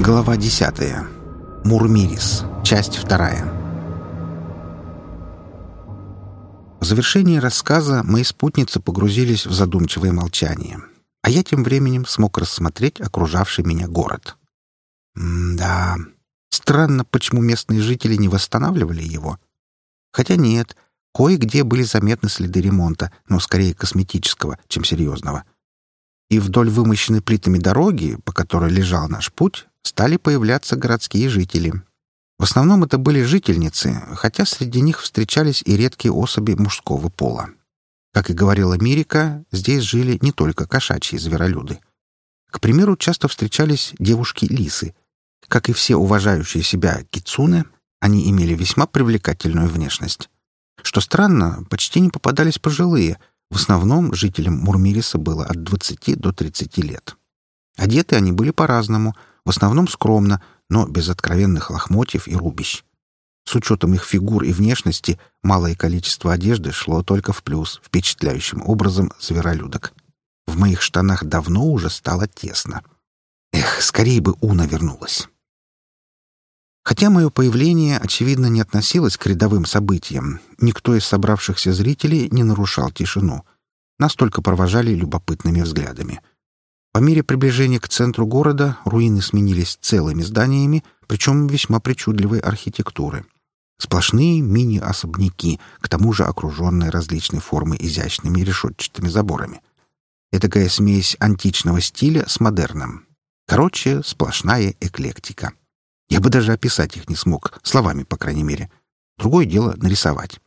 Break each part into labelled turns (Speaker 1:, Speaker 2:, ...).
Speaker 1: Глава 10. Мурмирис. Часть 2. В завершении рассказа мои спутницы погрузились в задумчивое молчание, а я тем временем смог рассмотреть окружавший меня город. М-да, странно, почему местные жители не восстанавливали его. Хотя нет, кое-где были заметны следы ремонта, но скорее косметического, чем серьезного. И вдоль вымощенной плитами дороги, по которой лежал наш путь, стали появляться городские жители. В основном это были жительницы, хотя среди них встречались и редкие особи мужского пола. Как и говорила Мирика, здесь жили не только кошачьи зверолюды. К примеру, часто встречались девушки-лисы. Как и все уважающие себя кицуны, они имели весьма привлекательную внешность. Что странно, почти не попадались пожилые. В основном жителям Мурмириса было от 20 до 30 лет. Одеты они были по-разному — в основном скромно, но без откровенных лохмотьев и рубищ. С учетом их фигур и внешности, малое количество одежды шло только в плюс, впечатляющим образом зверолюдок. В моих штанах давно уже стало тесно. Эх, скорее бы Уна вернулась. Хотя мое появление, очевидно, не относилось к рядовым событиям, никто из собравшихся зрителей не нарушал тишину. Нас только провожали любопытными взглядами — по мере приближения к центру города руины сменились целыми зданиями, причем весьма причудливой архитектуры. Сплошные мини-особняки, к тому же окруженные различной формы изящными решетчатыми заборами. Этакая смесь античного стиля с модерном. Короче, сплошная эклектика. Я бы даже описать их не смог, словами, по крайней мере. Другое дело — нарисовать.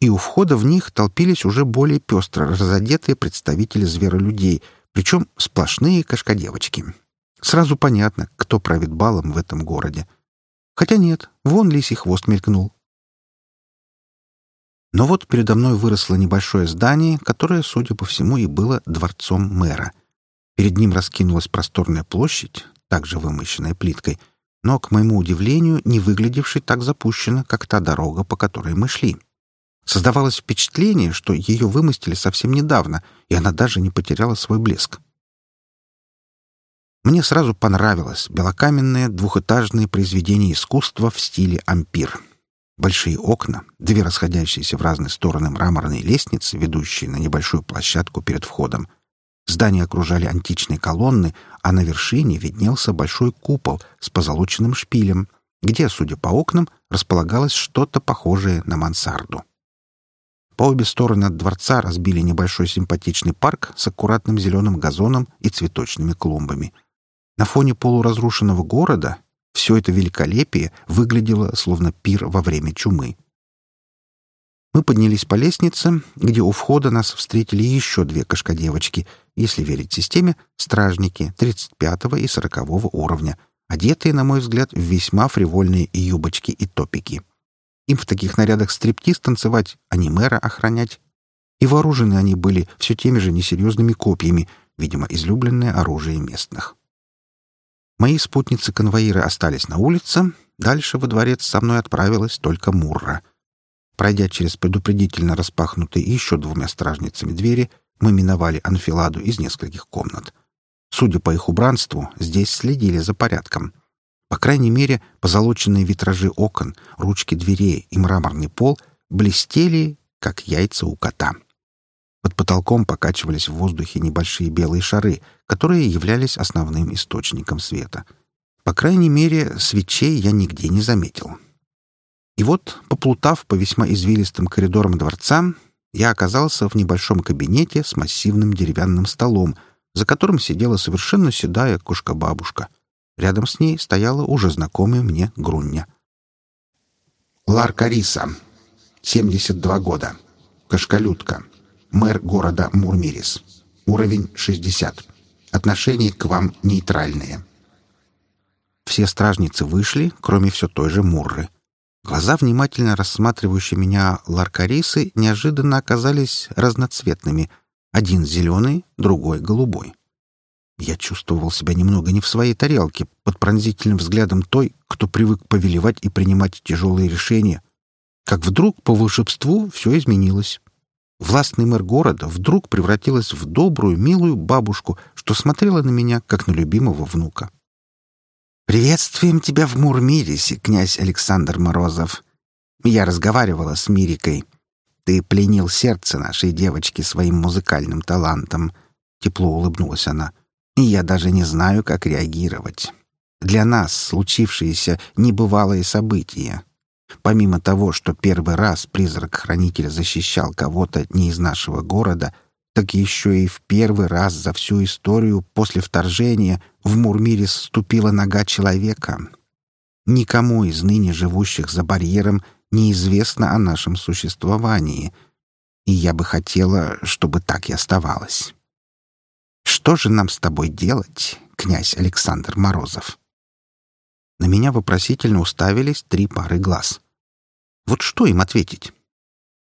Speaker 1: И у входа в них толпились уже более пестро разодетые представители зверолюдей — причем сплошные кошкодевочки. Сразу понятно, кто правит балом в этом городе. Хотя нет, вон лисий хвост мелькнул. Но вот передо мной выросло небольшое здание, которое, судя по всему, и было дворцом мэра. Перед ним раскинулась просторная площадь, также вымощенная плиткой, но, к моему удивлению, не выглядевшей так запущенно, как та дорога, по которой мы шли. Создавалось впечатление, что ее вымостили совсем недавно, и она даже не потеряла свой блеск. Мне сразу понравилось белокаменное двухэтажное произведение искусства в стиле ампир. Большие окна, две расходящиеся в разные стороны мраморные лестницы, ведущие на небольшую площадку перед входом. Здание окружали античные колонны, а на вершине виднелся большой купол с позолоченным шпилем, где, судя по окнам, располагалось что-то похожее на мансарду. По обе стороны от дворца разбили небольшой симпатичный парк с аккуратным зеленым газоном и цветочными клумбами. На фоне полуразрушенного города все это великолепие выглядело словно пир во время чумы. Мы поднялись по лестнице, где у входа нас встретили еще две кошкодевочки, если верить системе, стражники 35 и 40 уровня, одетые, на мой взгляд, в весьма фривольные юбочки и топики. Им в таких нарядах стриптиз танцевать, а не мэра охранять. И вооружены они были все теми же несерьезными копьями, видимо, излюбленное оружие местных. Мои спутницы-конвоиры остались на улице, дальше во дворец со мной отправилась только Мурра. Пройдя через предупредительно распахнутые еще двумя стражницами двери, мы миновали анфиладу из нескольких комнат. Судя по их убранству, здесь следили за порядком. По крайней мере, позолоченные витражи окон, ручки дверей и мраморный пол блестели, как яйца у кота. Под потолком покачивались в воздухе небольшие белые шары, которые являлись основным источником света. По крайней мере, свечей я нигде не заметил. И вот, поплутав по весьма извилистым коридорам дворца, я оказался в небольшом кабинете с массивным деревянным столом, за которым сидела совершенно седая кошка-бабушка — Рядом с ней стояла уже знакомая мне Груння.
Speaker 2: Ларкариса, 72 года. Кашкалютка. Мэр города Мурмирис. Уровень 60. Отношение к вам нейтральные.
Speaker 1: Все стражницы вышли, кроме все той же Мурры. Глаза, внимательно рассматривающие меня Ларкарисы, неожиданно оказались разноцветными. Один зеленый, другой голубой. Я чувствовал себя немного не в своей тарелке, под пронзительным взглядом той, кто привык повелевать и принимать тяжелые решения. Как вдруг по волшебству все изменилось. Властный мэр города вдруг превратилась в добрую, милую бабушку, что смотрела на меня, как на любимого внука. «Приветствуем тебя в Мурмирисе, князь Александр Морозов. Я разговаривала с Мирикой. Ты пленил сердце нашей девочки своим музыкальным талантом». Тепло улыбнулась она. «И я даже не знаю, как реагировать. Для нас случившееся небывалое событие. Помимо того, что первый раз призрак-хранитель защищал кого-то не из нашего города, так еще и в первый раз за всю историю после вторжения в Мурмире ступила нога человека. Никому из ныне живущих за барьером неизвестно о нашем существовании, и я бы хотела, чтобы так и оставалось. Что же нам с тобой делать, князь Александр Морозов? На меня вопросительно уставились три пары глаз. Вот что им ответить?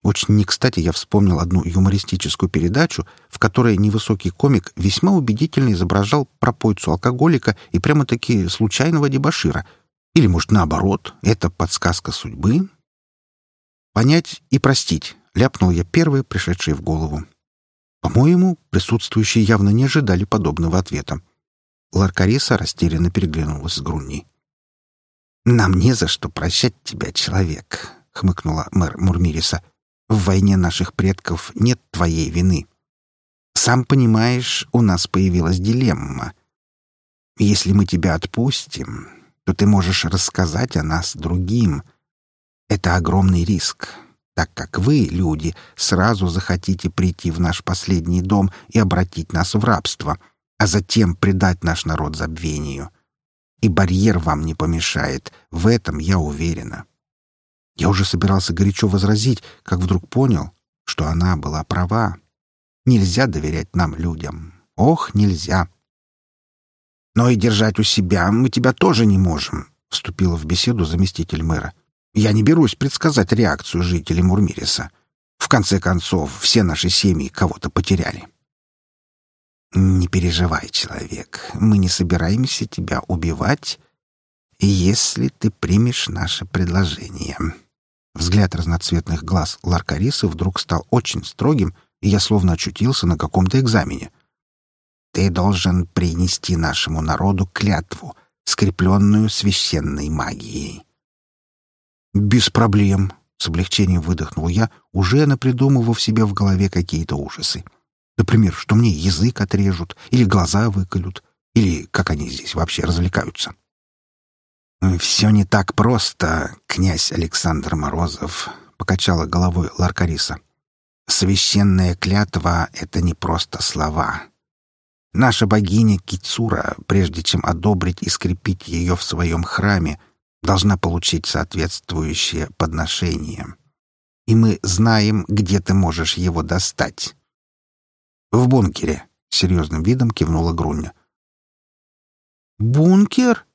Speaker 1: Очень не кстати я вспомнил одну юмористическую передачу, в которой невысокий комик весьма убедительно изображал пропойцу-алкоголика и прямо-таки случайного дебошира. Или, может, наоборот, это подсказка судьбы? «Понять и простить», — ляпнул я первый, пришедший в голову. По-моему, присутствующие явно не ожидали подобного ответа. Ларкариса растерянно переглянулась с Грунни. «Нам не за что прощать тебя, человек», — хмыкнула мэр Мурмириса. «В войне наших предков нет твоей вины. Сам понимаешь, у нас появилась дилемма. Если мы тебя отпустим, то ты можешь рассказать о нас другим. Это огромный риск, так как вы, люди, сразу захотите прийти в наш последний дом и обратить нас в рабство, а затем предать наш народ забвению. И барьер вам не помешает, в этом я уверена. Я уже собирался горячо возразить, как вдруг понял, что она была права. Нельзя доверять нам, людям. Ох, нельзя. Но и держать у себя мы тебя тоже не можем, вступила в беседу заместитель мэра. Я не берусь предсказать реакцию жителей Мурмириса. В конце концов, все наши семьи кого-то потеряли. «Не переживай, человек, мы не собираемся тебя убивать, если ты примешь наше предложение». Взгляд разноцветных глаз Ларкарисы вдруг стал очень строгим, и я словно очутился на каком-то экзамене. «Ты должен принести нашему народу клятву, скрепленную священной магией». «Без проблем», — с облегчением выдохнул я, уже напридумывав себе в голове какие-то ужасы. Например, что мне язык отрежут, или глаза выколют, или как они здесь вообще развлекаются. «Все не так просто, князь Александр Морозов», — покачала головой Ларкариса. «Священная клятва — это не просто слова. Наша богиня Кицура, прежде чем одобрить и скрепить ее в своем храме, должна получить соответствующее подношение. И мы знаем, где ты можешь его достать. «В бункере», — серьезным видом кивнула Груня. «Бункер?»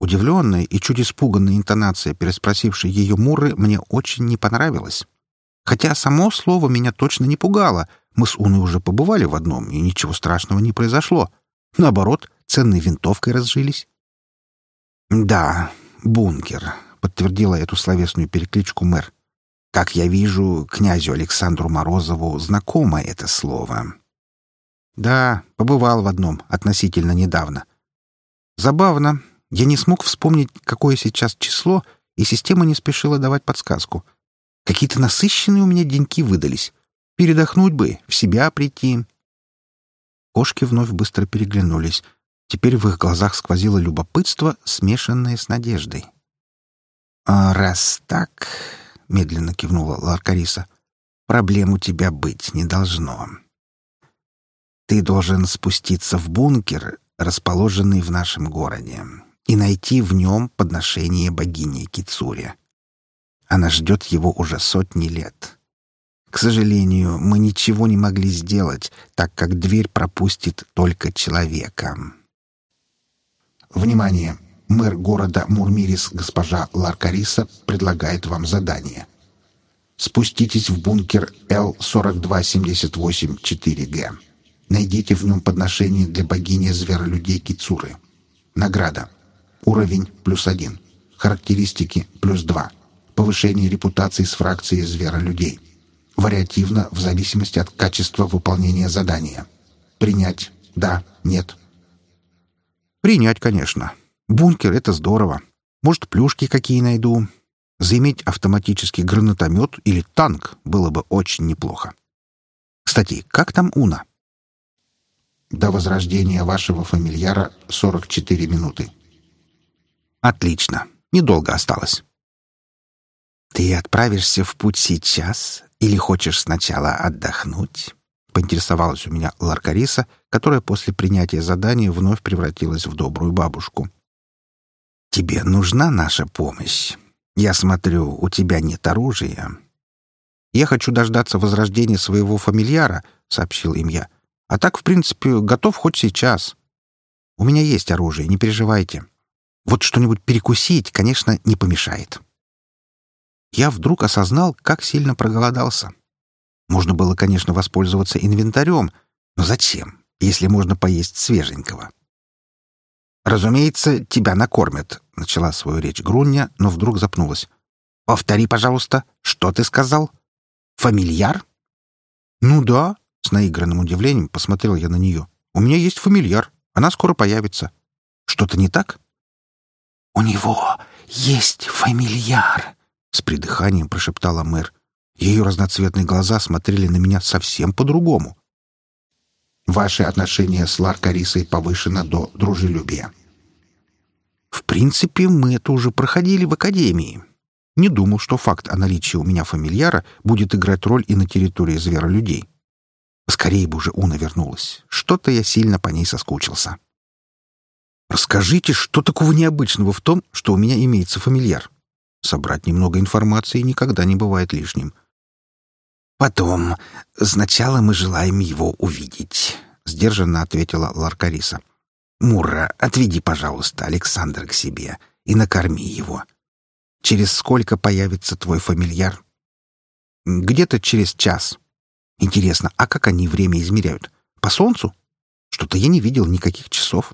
Speaker 1: Удивленная и чуть испуганная интонация, переспросившей ее Муры, мне очень не понравилась. Хотя само слово меня точно не пугало. Мы с Уной уже побывали в одном, и ничего страшного не произошло. Наоборот, ценной винтовкой разжились. «Да, бункер», — подтвердила эту словесную перекличку мэр. «Как я вижу, князю Александру Морозову знакомо это слово». Да, побывал в одном относительно недавно. Забавно. Я не смог вспомнить, какое сейчас число, и система не спешила давать подсказку. Какие-то насыщенные у меня деньки выдались. Передохнуть бы, в себя прийти. Кошки вновь быстро переглянулись. Теперь в их глазах сквозило любопытство, смешанное с надеждой. «А раз так...» — медленно кивнула Ларкариса. «Проблем у тебя быть не должно. Ты должен спуститься в бункер, расположенный в нашем городе, и найти в нем подношение богини Кицури. Она ждет его уже сотни лет. К сожалению, мы ничего не могли сделать, так как дверь пропустит только человека.
Speaker 2: Внимание! Мэр города Мурмирис госпожа Ларкариса предлагает вам задание. Спуститесь в бункер Л-4278-4Г. Найдите в нем подношение для богини зверолюдей Кицуры. Награда. Уровень плюс один. Характеристики плюс два. Повышение репутации с фракцией зверолюдей. Вариативно в зависимости от качества выполнения задания. Принять. Да. Нет.
Speaker 1: Принять, конечно. Бункер — это здорово. Может, плюшки какие найду. Заиметь автоматический гранатомет или танк было бы очень неплохо. Кстати, как там Уна?
Speaker 2: До возрождения вашего фамильяра 44 минуты.
Speaker 1: Отлично. Недолго осталось. Ты отправишься в путь сейчас или хочешь сначала отдохнуть? Поинтересовалась у меня Ларкариса, которая после принятия задания вновь превратилась в добрую бабушку. Тебе нужна наша помощь. Я смотрю, у тебя нет оружия. Я хочу дождаться возрождения своего фамильяра, сообщил им я. А так, в принципе, готов хоть сейчас. У меня есть оружие, не переживайте. Вот что-нибудь перекусить, конечно, не помешает. Я вдруг осознал, как сильно проголодался. Можно было, конечно, воспользоваться инвентарем, но зачем, если можно поесть свеженького? «Разумеется, тебя накормят», — начала свою речь Груння, но вдруг запнулась. «Повтори, пожалуйста, что ты сказал? Фамильяр?» «Ну да», — с наигранным удивлением посмотрел я на нее. «У меня есть фамильяр. Она скоро появится. Что-то не так?»
Speaker 2: «У него есть фамильяр», — с придыханием прошептала мэр.
Speaker 1: Ее разноцветные глаза смотрели на меня совсем по-другому.
Speaker 2: Ваше отношение с Ларкарисой повышено до дружелюбия.
Speaker 1: В принципе, мы это уже проходили в академии. Не думал, что факт о наличии у меня фамильяра будет играть роль и на территории зверолюдей. Скорее бы уже Уна вернулась. Что-то я сильно по ней соскучился. Расскажите, что такого необычного в том, что у меня имеется фамильяр? Собрать немного информации никогда не бывает лишним. «Потом. Сначала мы желаем его увидеть», — сдержанно ответила Ларкариса. «Мурра, отведи, пожалуйста, Александра к себе и накорми его. Через сколько появится твой фамильяр?» «Где-то через час. Интересно, а как они время измеряют? По солнцу? Что-то я не видел никаких часов».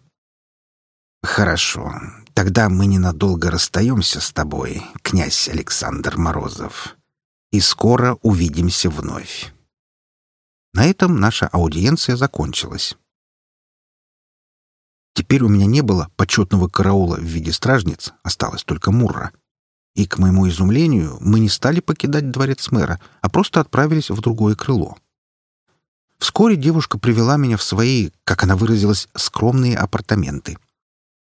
Speaker 1: «Хорошо. Тогда мы ненадолго расстаемся с тобой, князь Александр Морозов и скоро увидимся вновь. На этом наша аудиенция закончилась. Теперь у меня не было почетного караула в виде стражниц, осталась только Мурра. И, к моему изумлению, мы не стали покидать дворец мэра, а просто отправились в другое крыло. Вскоре девушка привела меня в свои, как она выразилась, скромные апартаменты.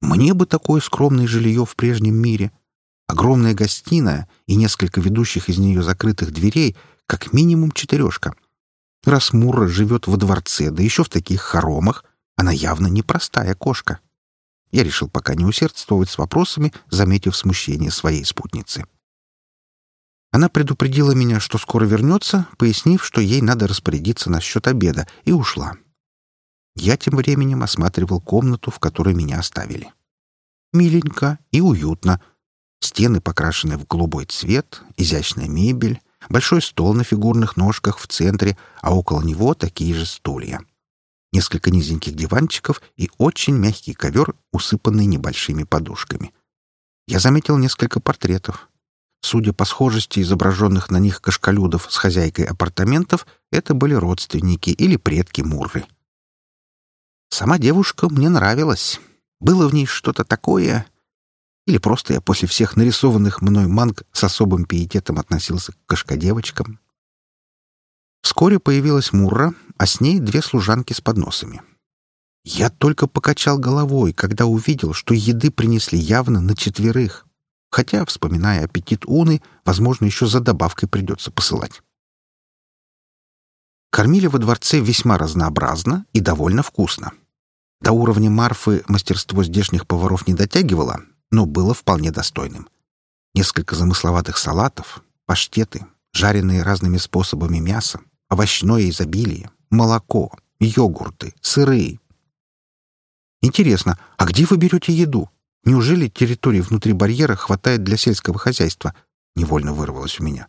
Speaker 1: Мне бы такое скромное жилье в прежнем мире — Огромная гостиная и несколько ведущих из нее закрытых дверей, как минимум четырешка. Раз Мурра живет во дворце, да еще в таких хоромах, она явно непростая кошка. Я решил пока не усердствовать с вопросами, заметив смущение своей спутницы. Она предупредила меня, что скоро вернется, пояснив, что ей надо распорядиться насчет обеда, и ушла. Я тем временем осматривал комнату, в которой меня оставили. Миленько и уютно — Стены покрашены в голубой цвет, изящная мебель, большой стол на фигурных ножках в центре, а около него такие же стулья. Несколько низеньких диванчиков и очень мягкий ковер, усыпанный небольшими подушками. Я заметил несколько портретов. Судя по схожести изображенных на них кашкалюдов с хозяйкой апартаментов, это были родственники или предки Мурры. Сама девушка мне нравилась. Было в ней что-то такое, или просто я после всех нарисованных мной манг с особым пиететом относился к кошкодевочкам. Вскоре появилась Мурра, а с ней две служанки с подносами. Я только покачал головой, когда увидел, что еды принесли явно на четверых. Хотя, вспоминая аппетит Уны, возможно, еще за добавкой придется посылать. Кормили во дворце весьма разнообразно и довольно вкусно. До уровня Марфы мастерство здешних поваров не дотягивало, но было вполне достойным. Несколько замысловатых салатов, паштеты, жареные разными способами мясо, овощное изобилие, молоко, йогурты, сыры. Интересно, а где вы берете еду? Неужели территории внутри барьера хватает для сельского хозяйства? Невольно вырвалось у меня.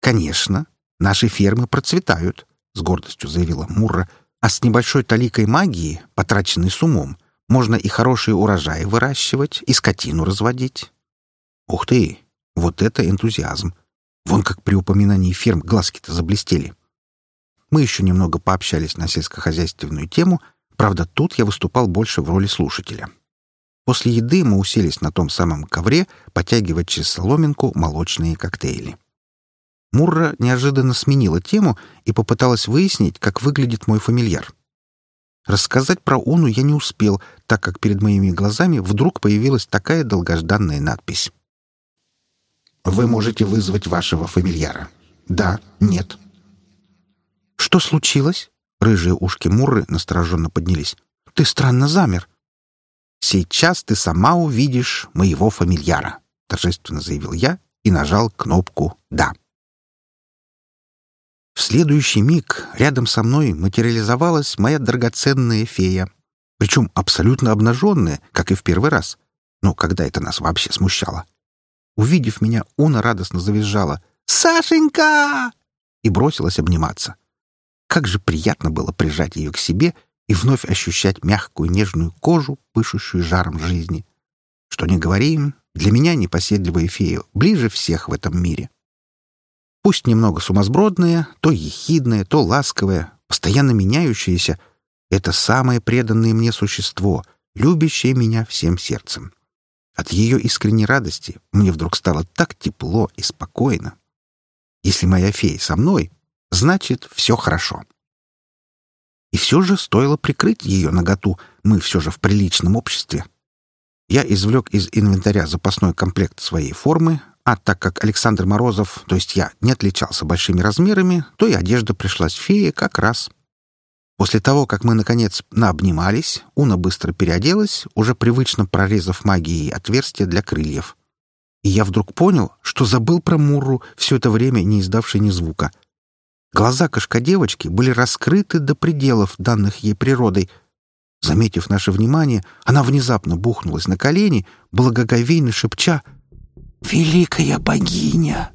Speaker 1: Конечно, наши фермы процветают, с гордостью заявила Мурра, а с небольшой таликой магии, потраченной с умом, можно и хорошие урожаи выращивать, и скотину разводить. Ух ты! Вот это энтузиазм! Вон как при упоминании ферм глазки-то заблестели. Мы еще немного пообщались на сельскохозяйственную тему, правда, тут я выступал больше в роли слушателя. После еды мы уселись на том самом ковре потягивать через соломинку молочные коктейли. Мурра неожиданно сменила тему и попыталась выяснить, как выглядит мой фамильяр. Рассказать про Уну я не успел, так как перед моими глазами вдруг появилась такая долгожданная надпись.
Speaker 2: «Вы можете вызвать вашего фамильяра. Да, нет».
Speaker 1: «Что случилось?» Рыжие ушки Мурры настороженно поднялись. «Ты странно замер». «Сейчас ты сама увидишь моего фамильяра», — торжественно заявил я и нажал кнопку «Да». Следующий миг рядом со мной материализовалась моя драгоценная фея, причем абсолютно обнаженная, как и в первый раз. Но когда это нас вообще смущало? Увидев меня, Уна радостно завизжала «Сашенька!» и бросилась обниматься. Как же приятно было прижать ее к себе и вновь ощущать мягкую нежную кожу, пышущую жаром жизни. Что не говори, для меня непоседливая фея ближе всех в этом мире. Пусть немного сумасбродная, то ехидная, то ласковая, постоянно меняющаяся, это самое преданное мне существо, любящее меня всем сердцем. От ее искренней радости мне вдруг стало так тепло и спокойно. Если моя фея со мной, значит, все хорошо. И все же стоило прикрыть ее наготу, мы все же в приличном обществе. Я извлек из инвентаря запасной комплект своей формы, а так как Александр Морозов, то есть я, не отличался большими размерами, то и одежда пришлась фее как раз. После того, как мы, наконец, наобнимались, Уна быстро переоделась, уже привычно прорезав магией отверстие для крыльев. И я вдруг понял, что забыл про Мурру, все это время не издавшей ни звука. Глаза кошка-девочки были раскрыты до пределов, данных ей природой. Заметив наше внимание, она внезапно бухнулась на колени, благоговейно шепча — «Великая богиня!»